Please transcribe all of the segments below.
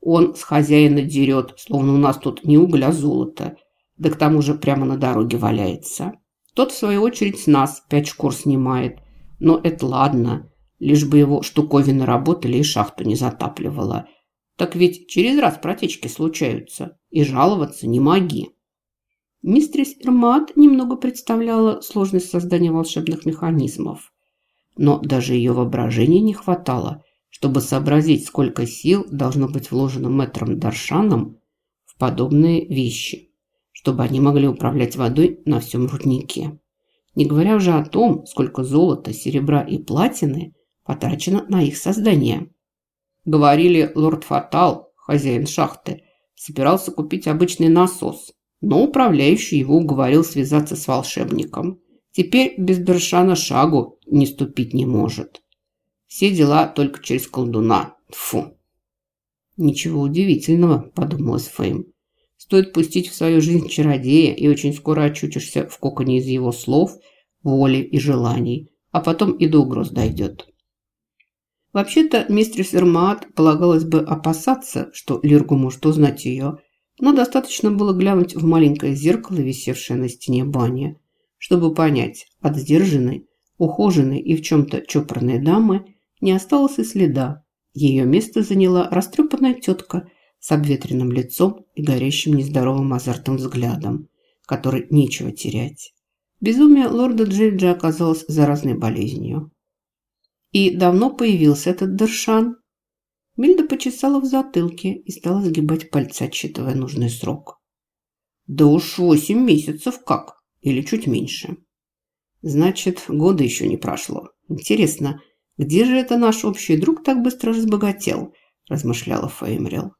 Он с хозяина дерет, словно у нас тут не уголь, а золото. Да к тому же прямо на дороге валяется. Тот, в свою очередь, с нас пять шкур снимает. Но это ладно, лишь бы его штуковины работали и шахту не затапливало. Так ведь через раз протечки случаются, и жаловаться не моги. Мистрис Ирмат немного представляла сложность создания волшебных механизмов. Но даже ее воображения не хватало, чтобы сообразить, сколько сил должно быть вложено мэтром Даршаном в подобные вещи, чтобы они могли управлять водой на всем руднике. Не говоря уже о том, сколько золота, серебра и платины потрачено на их создание. Говорили, лорд Фатал, хозяин шахты, собирался купить обычный насос, но управляющий его уговорил связаться с волшебником. Теперь без Даршана шагу не ступить не может. Все дела только через колдуна. Фу. Ничего удивительного, подумалась Фейм. Стоит пустить в свою жизнь чародея, и очень скоро очутишься в коконе из его слов, воли и желаний, а потом и до угроз дойдет. Вообще-то мистерс Эрмаат полагалось бы опасаться, что Лиргу может узнать ее, но достаточно было глянуть в маленькое зеркало, висевшее на стене бани, чтобы понять, от сдержанной, ухоженной и в чем-то чопорной дамы не осталось и следа. Ее место заняла растрепанная тетка с обветренным лицом и горящим нездоровым азартом взглядом, который нечего терять. Безумие лорда Джейджа оказалось заразной болезнью. И давно появился этот Дершан. Мильда почесала в затылке и стала сгибать пальцы, отсчитывая нужный срок. Да уж восемь месяцев как, или чуть меньше. Значит, года еще не прошло. Интересно, где же это наш общий друг так быстро разбогател? Размышляла Феймрил.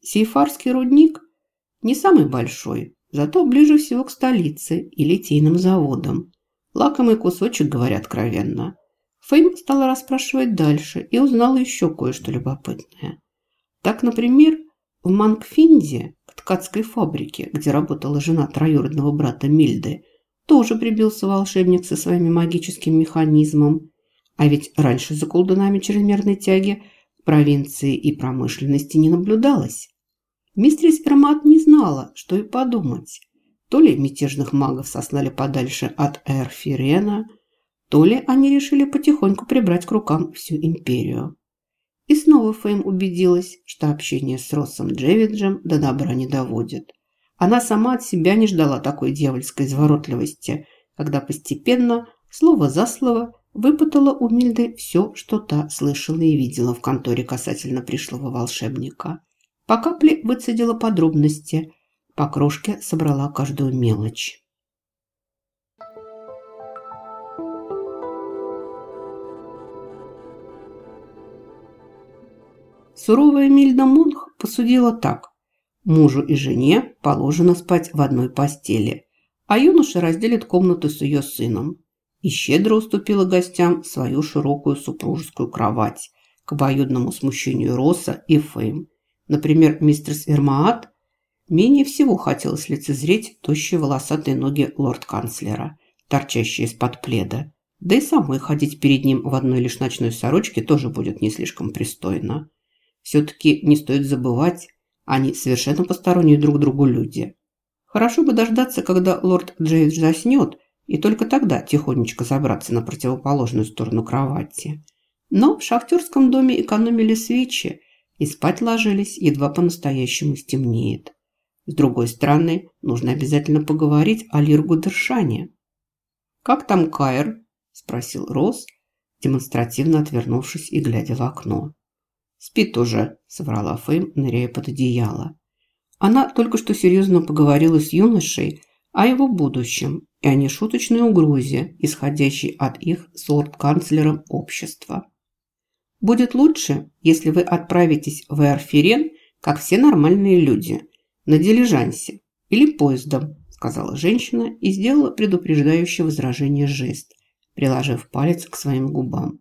Сейфарский рудник не самый большой, зато ближе всего к столице и литейным заводам. Лакомый кусочек, говорят откровенно. Фейм стала расспрашивать дальше и узнала еще кое-что любопытное. Так, например, в Манкфинде, к ткацкой фабрике, где работала жена троюродного брата Мильды, тоже прибился волшебник со своими магическим механизмом. А ведь раньше за колдунами чрезмерной тяги в провинции и промышленности не наблюдалось. Мистрис Эрмат не знала, что и подумать. То ли мятежных магов сослали подальше от Эрфирена, то ли они решили потихоньку прибрать к рукам всю империю. И снова Фейм убедилась, что общение с Россом Джевиджем до добра не доводит. Она сама от себя не ждала такой дьявольской изворотливости, когда постепенно, слово за слово, выпытала у Мильды все, что та слышала и видела в конторе касательно пришлого волшебника. По капле выцедила подробности, по крошке собрала каждую мелочь. Суровая Мильда Мунх посудила так. Мужу и жене положено спать в одной постели, а юноша разделит комнату с ее сыном. И щедро уступила гостям свою широкую супружескую кровать к обоюдному смущению Роса и Фейм. Например, мистер Эрмаат менее всего хотелось лицезреть тощие волосатые ноги лорд-канцлера, торчащие из-под пледа. Да и самой ходить перед ним в одной лишь ночной сорочке тоже будет не слишком пристойно. Все-таки не стоит забывать, они совершенно посторонние друг другу люди. Хорошо бы дождаться, когда лорд Джейдж заснет, и только тогда тихонечко забраться на противоположную сторону кровати. Но в шахтерском доме экономили свечи и спать ложились, едва по-настоящему стемнеет. С другой стороны, нужно обязательно поговорить о Лиргу Дершане. «Как там Кайр?» – спросил Рос, демонстративно отвернувшись и глядя в окно. «Спит уже», – соврала Фейм, ныряя под одеяло. Она только что серьезно поговорила с юношей о его будущем и о нешуточной угрозе, исходящей от их с лорд-канцлером общества. «Будет лучше, если вы отправитесь в Эрфирен, как все нормальные люди, на дилижансе или поездом», сказала женщина и сделала предупреждающее возражение жест, приложив палец к своим губам.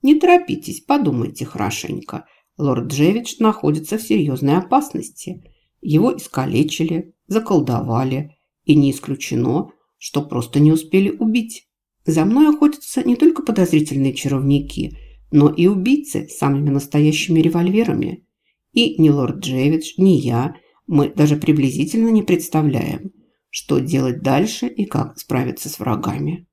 Не торопитесь, подумайте хорошенько. Лорд Джевидж находится в серьезной опасности. Его искалечили, заколдовали, и не исключено, что просто не успели убить. За мной охотятся не только подозрительные чаровники, но и убийцы с самыми настоящими револьверами. И ни лорд Джевидж, ни я, мы даже приблизительно не представляем, что делать дальше и как справиться с врагами.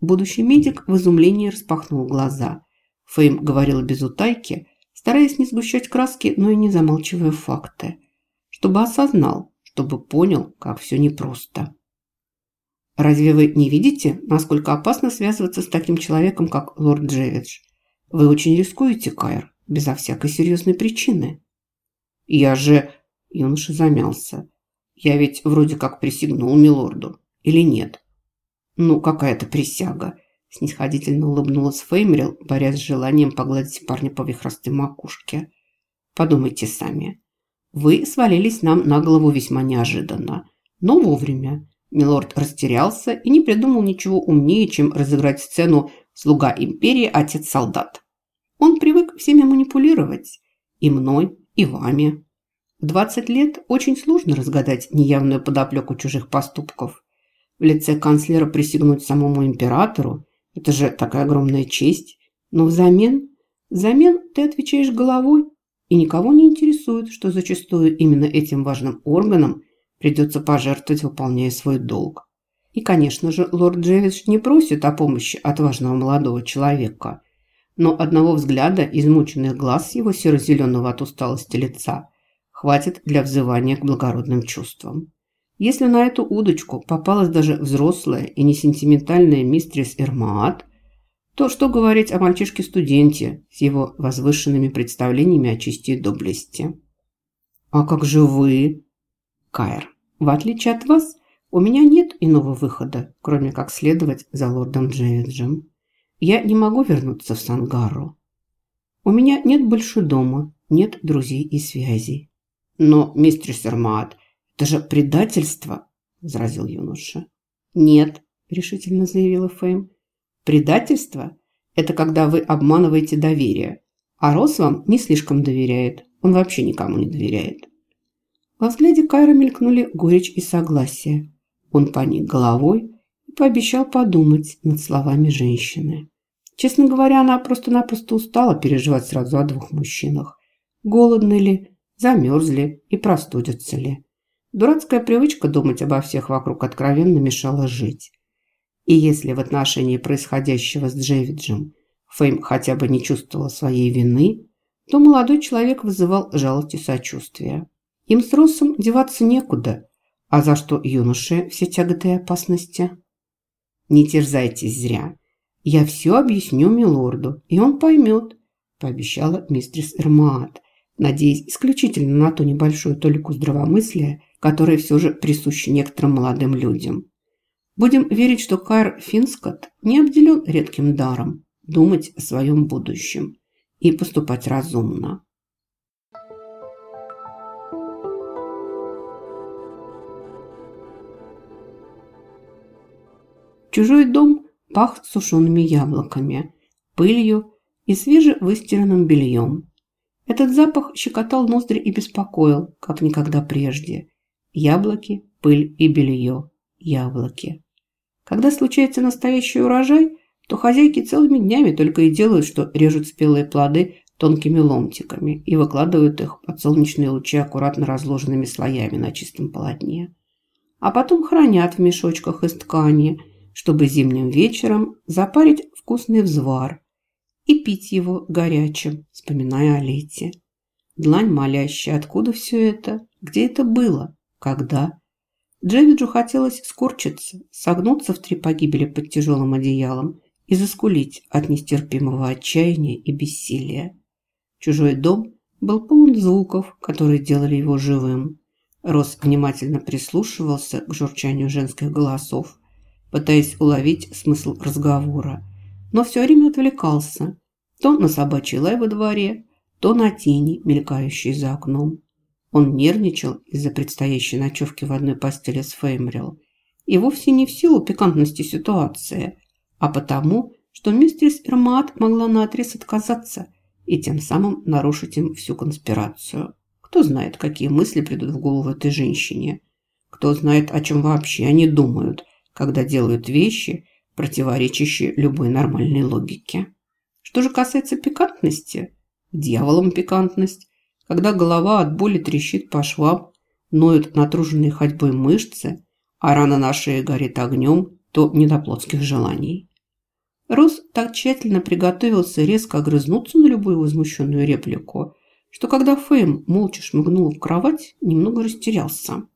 Будущий медик в изумлении распахнул глаза. Фейм говорила без утайки, стараясь не сгущать краски, но и не замалчивая факты. Чтобы осознал, чтобы понял, как все непросто. Разве вы не видите, насколько опасно связываться с таким человеком, как лорд Джевидж? Вы очень рискуете, Кайр, безо всякой серьезной причины. Я же... Юноша замялся. Я ведь вроде как присягнул милорду. Или нет? Ну, какая-то присяга. Снисходительно улыбнулась Феймрил, борясь с желанием погладить парня по вихростой макушке. Подумайте сами. Вы свалились нам на голову весьма неожиданно, но вовремя. Милорд растерялся и не придумал ничего умнее, чем разыграть сцену «Слуга империи, отец-солдат». Он привык всеми манипулировать. И мной, и вами. В 20 лет очень сложно разгадать неявную подоплеку чужих поступков. В лице канцлера присягнуть самому императору – это же такая огромная честь. Но взамен, взамен ты отвечаешь головой, и никого не интересует, что зачастую именно этим важным органом придется пожертвовать, выполняя свой долг. И, конечно же, лорд Джевидж не просит о помощи от важного молодого человека. Но одного взгляда измученных глаз его серо-зеленого от усталости лица хватит для взывания к благородным чувствам. Если на эту удочку попалась даже взрослая и не сентиментальная мистрис Эрмаат, то что говорить о мальчишке-студенте с его возвышенными представлениями о чести и доблести? «А как же вы?» Кайр, в отличие от вас, у меня нет иного выхода, кроме как следовать за лордом Джейджем. Я не могу вернуться в Сангару. У меня нет больше дома, нет друзей и связей. Но, мистер Сермат, это же предательство, возразил юноша. Нет, решительно заявила Фейм. Предательство – это когда вы обманываете доверие, а Рос вам не слишком доверяет. Он вообще никому не доверяет. Во взгляде Кайра мелькнули горечь и согласие. Он поник головой и пообещал подумать над словами женщины. Честно говоря, она просто-напросто устала переживать сразу о двух мужчинах. Голодны ли, замерзли и простудятся ли. Дурацкая привычка думать обо всех вокруг откровенно мешала жить. И если в отношении происходящего с Джевиджем Фейм хотя бы не чувствовала своей вины, то молодой человек вызывал жалость и сочувствие. Им с Россом деваться некуда. А за что юноше все тяготы и опасности? Не терзайтесь зря. Я все объясню милорду, и он поймет, пообещала мистерс Эрмаат, надеясь исключительно на ту небольшую толику здравомыслия, которая все же присуща некоторым молодым людям. Будем верить, что Кайр Финскот не обделен редким даром думать о своем будущем и поступать разумно. Чужой дом пах сушеными яблоками, пылью и свежевыстиранным бельем. Этот запах щекотал ноздри и беспокоил, как никогда прежде. Яблоки, пыль и белье. Яблоки. Когда случается настоящий урожай, то хозяйки целыми днями только и делают, что режут спелые плоды тонкими ломтиками и выкладывают их под солнечные лучи аккуратно разложенными слоями на чистом полотне. А потом хранят в мешочках из ткани – чтобы зимним вечером запарить вкусный взвар и пить его горячим, вспоминая о лете. Длань молящая, откуда все это? Где это было? Когда? Джевиджу хотелось скорчиться, согнуться в три погибели под тяжелым одеялом и заскулить от нестерпимого отчаяния и бессилия. Чужой дом был полон звуков, которые делали его живым. Рос внимательно прислушивался к журчанию женских голосов, пытаясь уловить смысл разговора, но все время отвлекался. То на собачий лай во дворе, то на тени, мелькающие за окном. Он нервничал из-за предстоящей ночевки в одной постели с Феймрил. И вовсе не в силу пикантности ситуации, а потому, что мистерис Эрмат могла наотрез отказаться и тем самым нарушить им всю конспирацию. Кто знает, какие мысли придут в голову этой женщине. Кто знает, о чем вообще они думают, когда делают вещи, противоречащие любой нормальной логике. Что же касается пикантности, дьяволом пикантность, когда голова от боли трещит по швам, ноют натруженные ходьбой мышцы, а рана на шее горит огнем, то не до плотских желаний. Рус так тщательно приготовился резко огрызнуться на любую возмущенную реплику, что когда Фейм молча шмыгнула в кровать, немного растерялся.